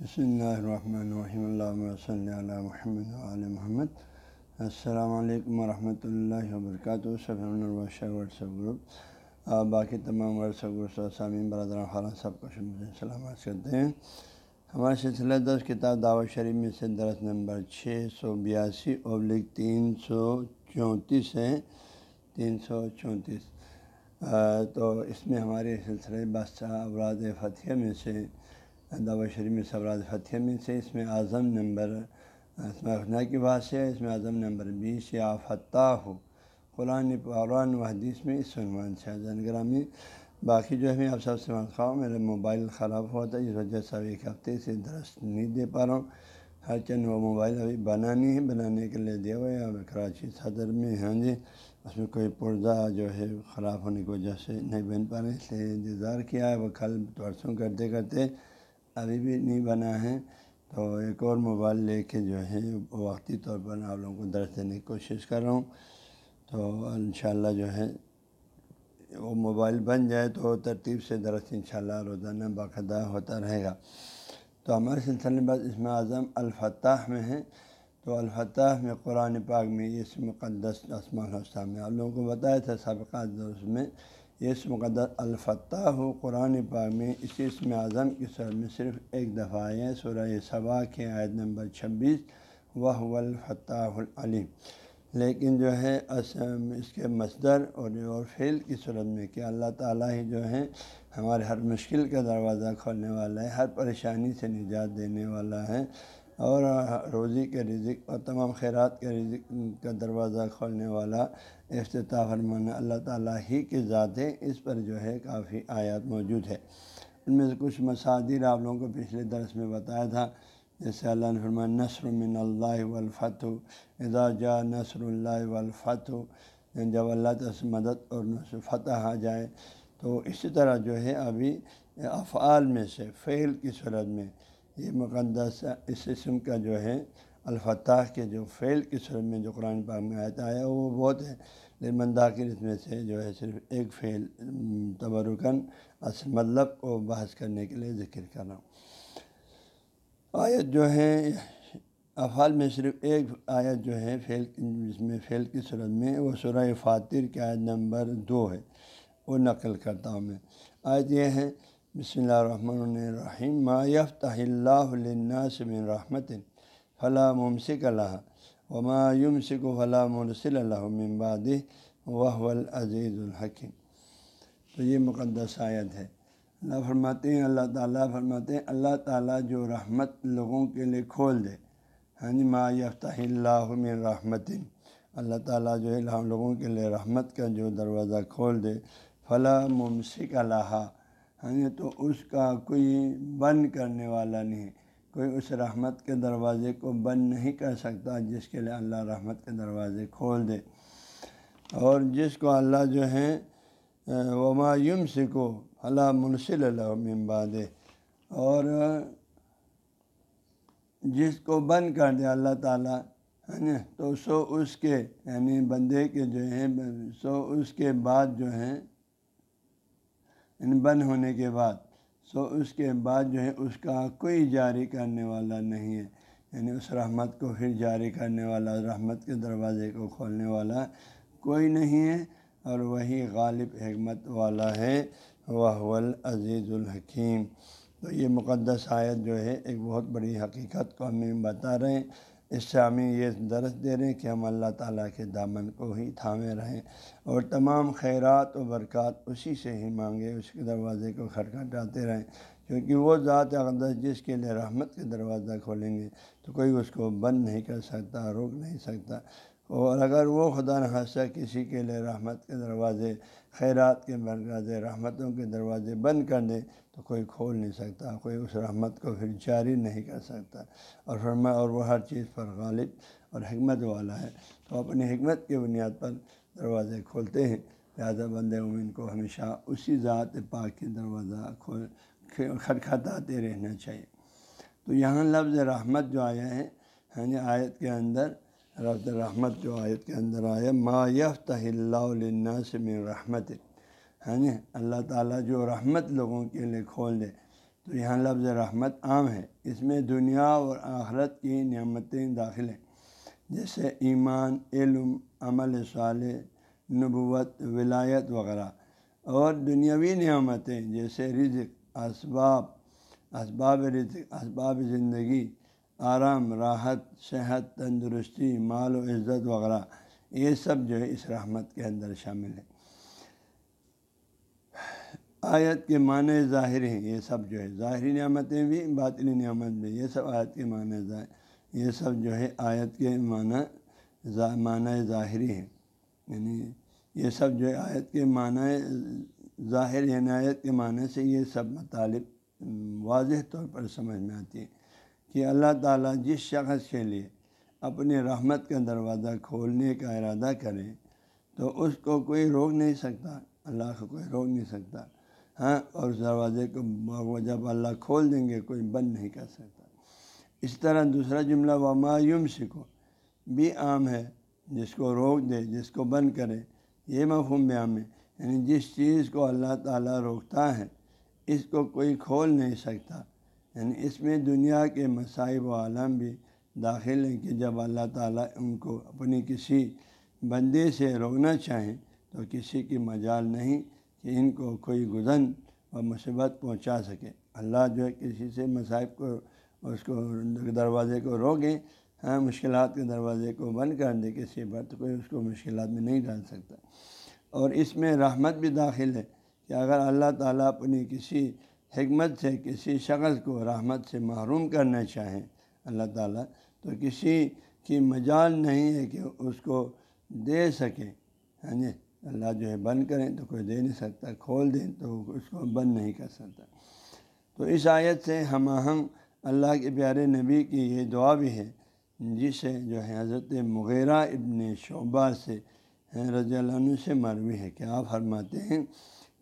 بسم اللہ الرحمن الرحیم اللہ صلی علیہ محمد علیہ محمد السلام علیکم ورحمۃ اللہ وبرکاتہ صبح الرشہ واٹسپ گروپ اور باقی تمام واٹسپ گروپ سامعین برادر خالہ سب کو سلامت کرتے ہیں ہمارے سلسلہ دس کتاب دعوت شریف میں سے درس نمبر چھ سو بیاسی ابلک تین سو چونتیس ہے تین سو چونتیس تو اس میں ہمارے سلسلے بادشاہ اوراد فتح میں سے دعوت شریف میں سوراد فتح میں سے، اس میں اعظم نمبر اس کی بات سے، اس میں اعظم نمبر بیس یا فتح ہو قرآن قرآن و حدیث میں اس عنوان سے زین گرامی۔ باقی جو ہے، میں آپ سب سے خواہ میرا موبائل خراب ہوا تھا، اس وجہ سے ایک ہفتے سے درست نہیں دے پا رہا ہوں۔ ہر چند وہ موبائل ابھی بنانی ہے، بنانے کے لیے دیا ہوا ہے اب کراچی صدر میں ہاں جی۔ اس میں کوئی پرزہ جو ہے خراب ہونے کی وجہ سے نہیں بن پا رہے اس لیے انتظار کیا ہے۔ وہ کل پرسوں کرتے کرتے ابھی بھی نہیں بنا ہے، تو ایک اور موبائل لے کے جو ہے وقتی طور پر آپ لوگوں کو درس دینے کی کوشش کر رہا ہوں۔ تو انشاءاللہ جو ہے، وہ موبائل بن جائے تو ترتیب سے درس انشاءاللہ روزانہ باقاعدہ ہوتا رہے گا۔ تو ہمارے سلسلے بعد اس میں اعظم الفتح میں ہے۔ تو الفتح میں قرآن پاک میں اس مقدس اسمان الحسن میں آپ لوگوں کو بتایا تھا، سابقہ دوست میں اس مقدس الفتح ہو قرآن پاک میں اسی اسم اعظم کی سر میں صرف ایک دفعہ ہے سورہ صبا کے عائد نمبر چھبیس وہ الفتح العلیم۔ لیکن جو ہے، اس کے مصدر اور اور فیل کی صورت میں کہ اللہ تعالیٰ ہی جو ہے ہمارے ہر مشکل کا دروازہ کھولنے والا ہے، ہر پریشانی سے نجات دینے والا ہے۔ اور روزی کے رزق اور تمام خیرات کے رزق کا دروازہ کھولنے والا افتتاح فرمانا، اللہ تعالیٰ ہی کے ذات ہے، اس پر جو ہے کافی آیات موجود ہے ان میں سے کچھ مسادر آپ لوگوں کو پچھلے درس میں بتایا تھا، جیسے اللہ نے فرمایا نثر من اللہ والفتح، اذا جا نثر اللہ والفتح، جب اللہ تعالیٰ مدد اور نصر فتح آ جائے تو اسی طرح جو ہے ابھی افعال میں سے، فعل کی صورت میں یہ مقدس اس اسم کا جو ہے الفتح کے جو فعل کی صورت میں جو قرآن پاک میں آتا ہے، وہ بہت ہے۔ لیکن داخل اس میں سے جو ہے صرف ایک فعل تبرکن اصل مطلب کو بحث کرنے کے لیے ذکر کر رہا ہوں۔ آیت جو ہے، افعال میں صرف ایک آیت جو ہے فعل، جس میں فعل کی صورت میں، وہ سورہ فاتر کی آیت نمبر دو ہے، وہ نقل کرتا ہوں میں۔ آیت یہ ہے بسم اللہ الرحمن الرحیم ما یفتح اللہ للناس من رحمت فلاں ممسک اللہ وما یمسک فلاں مرسل اللہ من بعد وہ العزیز الحکیم تو یہ مقدس آیت ہے اللہ فرماتے ہیں، اللہ تعالیٰ فرماتے ہیں، اللہ تعالیٰ جو رحمت لوگوں کے لیے کھول دے۔ ہاں جی ما یفتح اللہ من رحمت اللہ تعالیٰ جو ہے لوگوں کے لیے رحمت کا جو دروازہ کھول دے۔ فلاں ممسک اللہ ہاں تو اس کا کوئی بند کرنے والا نہیں کوئی اس رحمت کے دروازے کو بند نہیں کر سکتا جس کے لیے اللہ رحمت کے دروازے کھول دے۔ اور جس کو اللہ جو ہے، وما یم سکو اللہ منصل اللہ ممباد اور جس کو بند کر دے اللہ تعالیٰ ہے نا تو سو اس کے یعنی بندے کے جو ہیں، سو اس کے بعد جو ہیں بند ہونے کے بعد، سو اس کے بعد جو ہے، اس کا کوئی جاری کرنے والا نہیں ہے۔ یعنی اس رحمت کو پھر جاری کرنے والا، رحمت کے دروازے کو کھولنے والا کوئی نہیں ہے۔ اور وہی غالب حکمت والا ہے وہ العزیز الحکیم۔ تو یہ مقدس آیت جو ہے، ایک بہت بڑی حقیقت کو ہمیں بتا رہے ہیں۔ اس سے ہمیں یہ درس دے رہے ہیں کہ ہم اللہ تعالیٰ کے دامن کو ہی تھامے رہیں اور تمام خیرات و برکات اسی سے ہی مانگے، اس کے دروازے کو کھٹکھٹاتے رہیں۔ کیونکہ وہ ذات اقدس جس کے لیے رحمت کے دروازہ کھولیں گے تو کوئی اس کو بند نہیں کر سکتا، روک نہیں سکتا۔ اور اگر وہ خدا نخواستہ کسی کے لیے رحمت کے دروازے، خیرات کے دروازے رحمتوں کے دروازے بند کر دے، تو کوئی کھول نہیں سکتا، کوئی اس رحمت کو پھر جاری نہیں کر سکتا۔ اور فرما اور وہ ہر چیز پر غالب اور حکمت والا ہے۔ تو اپنی حکمت کی بنیاد پر دروازے کھولتے ہیں۔ لہٰذا بند امین کو ہمیشہ اسی ذات پاک کے دروازہ کھول، کھٹکھٹاتے رہنا چاہیے۔ تو یہاں لفظ رحمت جو آیا ہے ہاں آیت کے اندر رفظ رحمت جو آیت کے اندر آیا ما یفتح اللہ سے رحمت ہاں جی یعنی اللہ تعالیٰ جو رحمت لوگوں کے لیے کھول دے، تو یہاں لفظ رحمت عام ہے۔ اس میں دنیا اور آخرت کی نعمتیں داخل ہیں۔ جیسے ایمان، علم، عمل صالح، نبوت، ولایت وغیرہ۔ اور دنیاوی نعمتیں جیسے رزق، اسباب اسباب رزق، اسباب زندگی آرام، راحت، صحت، تندرستی، مال و عزت وغیرہ، یہ سب جو ہے اس رحمت کے اندر شامل ہے آیت کے معنی ظاہر ہیں، یہ سب جو ہے ظاہری نعمتیں بھی باطلی نعمت بھی، یہ سب آیت کے معنی ظاہر یہ سب جو ہے آیت کے معنی معنی ظاہری ہیں۔ یعنی یہ سب جو ہے آیت کے معنی ظاہر یعنی آیت کے معنی سے یہ سب مطالب واضح طور پر سمجھ میں آتی ہے کہ اللہ تعالیٰ جس شخص کے لیے اپنی رحمت کا دروازہ کھولنے کا ارادہ کرے تو اس کو کوئی روک نہیں سکتا، اللہ کو کوئی روک نہیں سکتا۔ ہاں اور اس دروازے کو جب اللہ کھول دیں گے، کوئی بند نہیں کر سکتا۔ اس طرح دوسرا جملہ ومایوم سکھو بھی عام ہے، جس کو روک دے، جس کو بند کرے۔ یہ مفہوم بھی عام ہے۔ یعنی جس چیز کو اللہ تعالیٰ روکتا ہے، اس کو کوئی کھول نہیں سکتا۔ یعنی اس میں دنیا کے مصائب و عالم بھی داخل ہیں کہ جب اللہ تعالیٰ ان کو اپنی کسی بندے سے روکنا چاہیں تو کسی کی مجال نہیں کہ ان کو کوئی گزن و مصیبت پہنچا سکے۔ اللہ جو ہے کسی سے مصائب کو، اس کو دروازے کو روکیں ہاں مشکلات کے دروازے کو بند کر دے، کسی پر تو کوئی اس کو مشکلات میں نہیں ڈال سکتا۔ اور اس میں رحمت بھی داخل ہے کہ اگر اللہ تعالیٰ اپنی کسی حکمت سے کسی شخص کو رحمت سے محروم کرنا چاہیں، اللہ تعالیٰ تو کسی کی مجال نہیں ہے کہ اس کو دے سکیں ہاں جی اللہ جو ہے بند کریں تو کوئی دے نہیں سکتا، کھول دیں تو اس کو بند نہیں کر سکتا۔ تو اس آیت سے ہم آہنگ اللہ کے پیارے نبی کی یہ دعا بھی ہے، جسے جو ہے حضرت مغیرہ ابن شعبہ سے رضی اللہ عنہ سے مروی ہے، کہ آپ فرماتے ہیں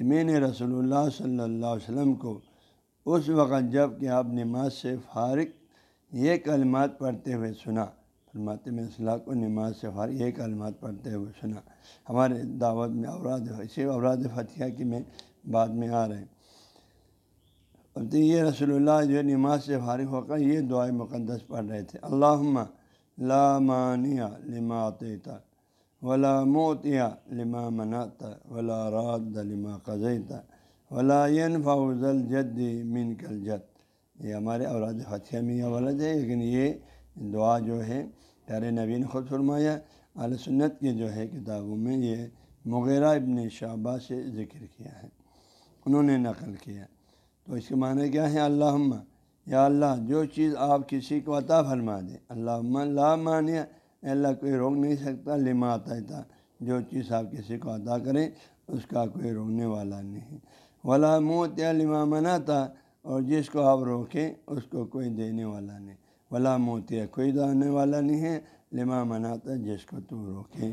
کہ میں نے رسول اللہ صلی اللہ علیہ وسلم کو اس وقت جبکہ آپ نماز سے فارغ یہ کلمات پڑھتے ہوئے سنا، فرماتے میں اصلاح کو نماز سے فارغ یہ کلمات پڑھتے ہوئے سنا۔ ہمارے دعوت میں اوراد، اسی اوراد فتح کی میں بعد میں آ رہے ہیں۔ تو یہ رسول اللہ جو نماز سے فارغ ہو کر یہ دعائیں مقدس پڑھ رہے تھے۔ اللہ لا مانیہ لما عطیتا ولا موتیا لما مناتا ولا راد لما قزیتا ولا ينفع الجد من کل جد یہ ہمارے اوراد فتح میں یہ ولد ہے، لیکن یہ دعا جو ہے، پیارے نبی نے خود فرمایا علیہ سنت کی جو ہے کتابوں میں یہ مغیرہ ابن شعبہ سے ذکر کیا ہے، انہوں نے نقل کیا۔ تو اس کے معنی کیا ہے؟ اللہ یا اللہ، جو چیز آپ کسی کو عطا فرما دیں اللہ لا مانیہ اللہ کوئی روک نہیں سکتا لما آتا جو چیز آپ کسی کو عطا کریں اس کا کوئی روکنے والا نہیں۔ ولا موت یا لما مناتا اور جس کو آپ روکیں، اس کو کوئی دینے والا نہیں۔ ولا موتیا کوئی دینے والا نہیں ہے۔ لما مناتا جس کو تو روکے۔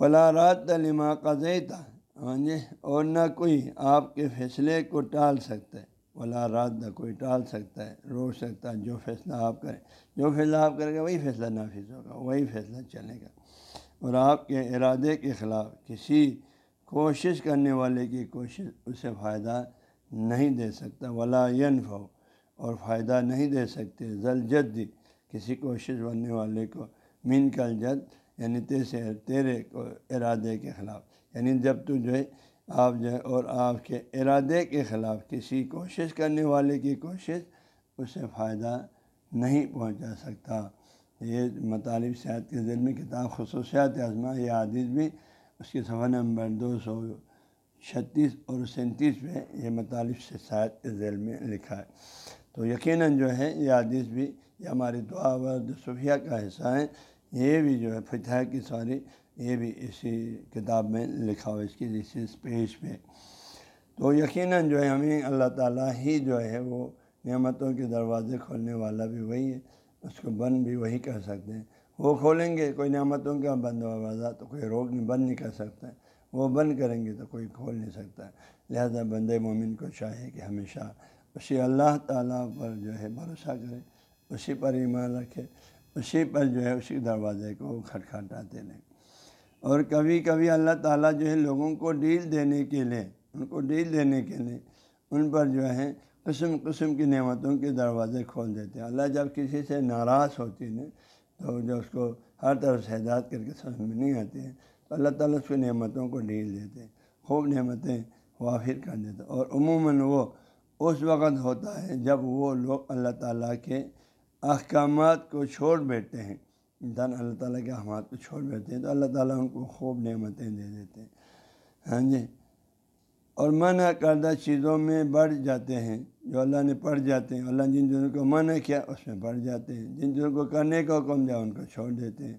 ولا رات لما قزیتا ہاں جی اور نہ کوئی آپ کے فیصلے کو ٹال سکتا ہے۔ ولا رات نہ، کوئی ٹال سکتا ہے، روک سکتا ہے، جو فیصلہ آپ کریں۔ جو فیصلہ آپ کریں گے وہی فیصلہ نافذ ہوگا، وہی فیصلہ چلے گا۔ اور آپ کے ارادے کے خلاف کسی کوشش کرنے والے کی کوشش اسے فائدہ نہیں دے سکتا۔ ولا ینف ہو اور فائدہ نہیں دے سکتے۔ ذل جد، کسی کوشش کرنے والے کو من کل جد یعنی تیسے، تیرے کو ارادے کے خلاف۔ یعنی جب تو جو ہے آپ جو ہے اور آپ کے ارادے کے خلاف کسی کوشش کرنے والے کی کوشش اسے فائدہ نہیں پہنچا سکتا۔ یہ مطالب صحت کے ذیل میں کتاب خصوصیات اعظمہ یہ عادث بھی اس کے صفحہ نمبر دو سو چھتیس اور سینتیس پہ یہ مطالب سے صحت کے ذیل میں لکھا ہے۔ تو یقیناً جو ہے یہ عادث بھی یہ ہماری دعا ورد صوفیہ کا حصہ ہے۔ یہ بھی جو ہے فتح کی ساری یہ بھی اسی کتاب میں لکھا ہوا اس کی اسی پیج پہ۔ تو یقیناً جو ہے ہمیں اللہ تعالیٰ ہی جو ہے وہ نعمتوں کے دروازے کھولنے والا بھی وہی ہے، اس کو بند بھی وہی کر سکتے ہیں۔ وہ کھولیں گے، کوئی نعمتوں کا بند دروازہ تو کوئی روک نہیں، بند نہیں کر سکتا ہے۔ وہ بند کریں گے تو کوئی کھول نہیں سکتا ہے۔ لہذا بند مومن کو چاہے کہ ہمیشہ اسی اللہ تعالیٰ پر جو ہے بھروسہ کرے، اسی پر ایمان رکھے۔ اسی پر جو ہے اسی دروازے کو کھٹکھٹاتے رہیں اور کبھی کبھی اللہ تعالیٰ جو ہے لوگوں کو ڈیل دینے کے لیے، ان کو ڈیل دینے کے لیے ان پر جو ہے قسم قسم کی نعمتوں کے دروازے کھول دیتے ہیں۔ اللہ جب کسی سے ناراض ہوتی ہے تو جو اس کو ہر طرف سے ہدایت کر کے سمجھ میں نہیں آتی ہے تو اللہ تعالیٰ اس کی نعمتوں کو ڈھیل دیتے ہیں، خوب نعمتیں وافر کر دیتے اور عموماً وہ اس وقت ہوتا ہے جب وہ لوگ اللہ تعالیٰ کے احکامات کو چھوڑ بیٹھتے ہیں۔ انسان اللہ تعالیٰ کے احکامات کو چھوڑ بیٹھتے ہیں تو اللہ تعالیٰ ان کو خوب نعمتیں دے دیتے ہیں۔ ہاں جی؟ اور منع کردہ چیزوں میں بڑھ جاتے ہیں۔ جو اللہ نے پڑھ جاتے ہیں، اللہ جن چیزوں کو منع کیا، اس میں بڑھ جاتے ہیں۔ جن چیزوں کو کرنے کا حکم دیا، ان کو چھوڑ دیتے ہیں۔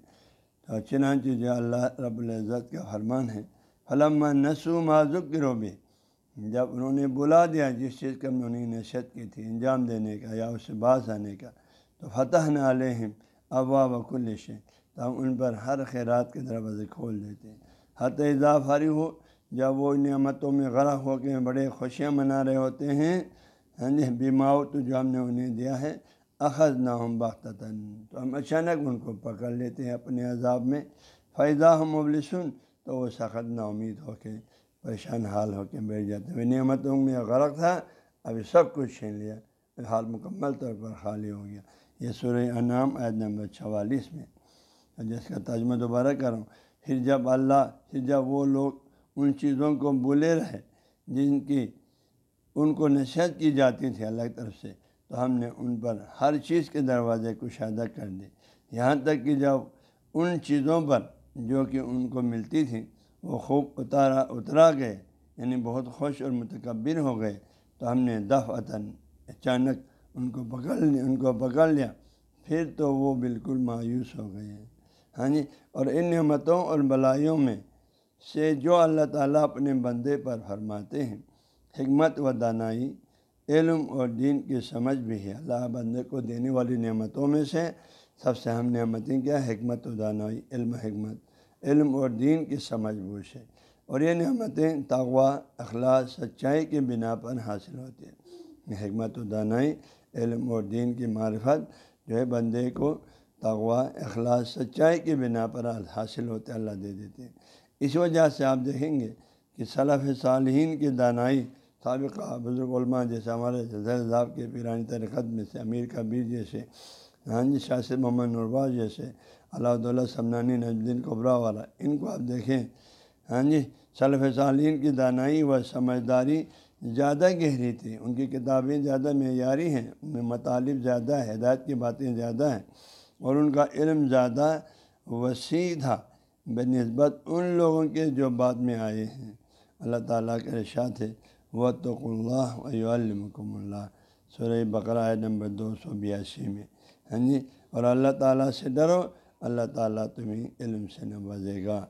تو چنانچہ جو اللہ رب العزت کا فرمان ہے فلم نسو معذک گرو بھی جب انہوں نے بلا دیا جس چیز کا، انہوں نے نشت کی تھی، انجام دینے کا یا اس سے باز آنے کا۔ تو فتح نہ علیہم ابا بکل سے تو ہم ان پر ہر خیرات کے دروازے کھول دیتے ہیں۔ حت اضافاری ہو جب وہ نعمتوں میں غرق ہو کے بڑے خوشیاں منا رہے ہوتے ہیں ہاں جی بیماؤ تو جو ہم نے انہیں دیا ہے اخذ نہ ہم باختن تو ہم اچانک ان کو پکڑ لیتے ہیں اپنے عذاب میں۔ فائدہ ہم مبلسن تو وہ سخت نا امید ہو کے، پریشان حال ہو کے بیٹھ جاتے ہیں۔ نعمتوں میں غرق تھا، ابھی سب کچھ چھین لیا حال مکمل طور پر خالی ہو گیا۔ یہ سورہ انعام عید نمبر چوالیس میں جس کا ترجمہ دوبارہ کروں پھر جب اللہ، پھر جب وہ لوگ ان چیزوں کو بولے رہے، جن کی، ان کو نصیحت کی جاتی تھی اللہ کی طرف سے، تو ہم نے ان پر ہر چیز کے دروازے کو شادہ کر دی یہاں تک کہ جب ان چیزوں پر جو کہ ان کو ملتی تھی، وہ خوب اتارا، اترا گئے یعنی بہت خوش اور متکبر ہو گئے، تو ہم نے دف اچانک ان کو پکڑ ان کو پکڑ لیا۔ پھر تو وہ بالکل مایوس ہو گئے۔ ہیں ہاں جی؟ اور ان نعمتوں اور بلائیوں میں سے جو اللہ تعالیٰ اپنے بندے پر فرماتے ہیں، حکمت و دانائی، علم اور دین کی سمجھ بھی ہے۔ اللہ بندے کو دینے والی نعمتوں میں سے سب سے اہم نعمتیں کیا حکمت و دانائی، علم حکمت۔ علم اور دین کی سمجھ بوجھ ہے۔ اور یہ نعمتیں تغوا اخلاص، سچائی کے بنا پر حاصل ہوتی ہیں۔ حکمت و دانائی، علم اور دین کی معرفت جو ہے بندے کو تغوا اخلاص، سچائی کے بنا پر حاصل ہوتے اللہ دے دیتے ہیں۔ اس وجہ سے آپ دیکھیں گے کہ صلاف صالحین کی دانائی، سابقہ بزرگ علماء جیسے ہمارے ذاب کے پیرانی ترقت میں سے، امیر کبیر جیسے ہاں جی شاست محمد نرواز جیسے اللہ اللہ سمنانی نجدین قبرا والا، ان کو آپ دیکھیں۔ ہاں جی صلف صالحین کی دانائی و سمجھداری زیادہ گہری تھی ان کی کتابیں زیادہ معیاری ہیں، ان میں مطالب زیادہ ہے ہدایت کی باتیں زیادہ ہیں اور ان کا علم زیادہ وسیع تھا۔ بہ نسبت ان لوگوں کے جو بعد میں آئے ہیں۔ اللہ تعالیٰ کے ارشاد ہے وہ تو اللہ علمکم اللہ۔ سورہ بقرہ نمبر دو سو بیاسی میں۔ ہاں جی اور اللہ تعالیٰ سے ڈرو، اللہ تعالیٰ تمہیں علم سے نوازے گا۔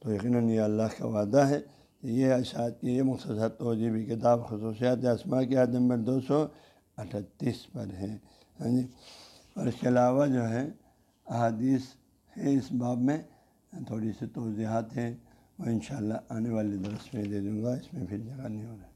تو یقیناً یہ اللہ کا وعدہ ہے۔ یہ اشاعت کی یہ مختصر توجیبی کتاب خصوصیات اسما کی یاد نمبر دو سو اٹھتیس پر ہے۔ ہاں جی۔ اور اس کے علاوہ جو ہے، احادیث ہے اس باب میں تھوڑی سی توضیحات ہیں۔ وہ انشاءاللہ آنے والے درس میں دے دوں گا، اس میں پھر جگہ نہیں ہو رہا۔